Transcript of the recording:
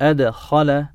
أدخل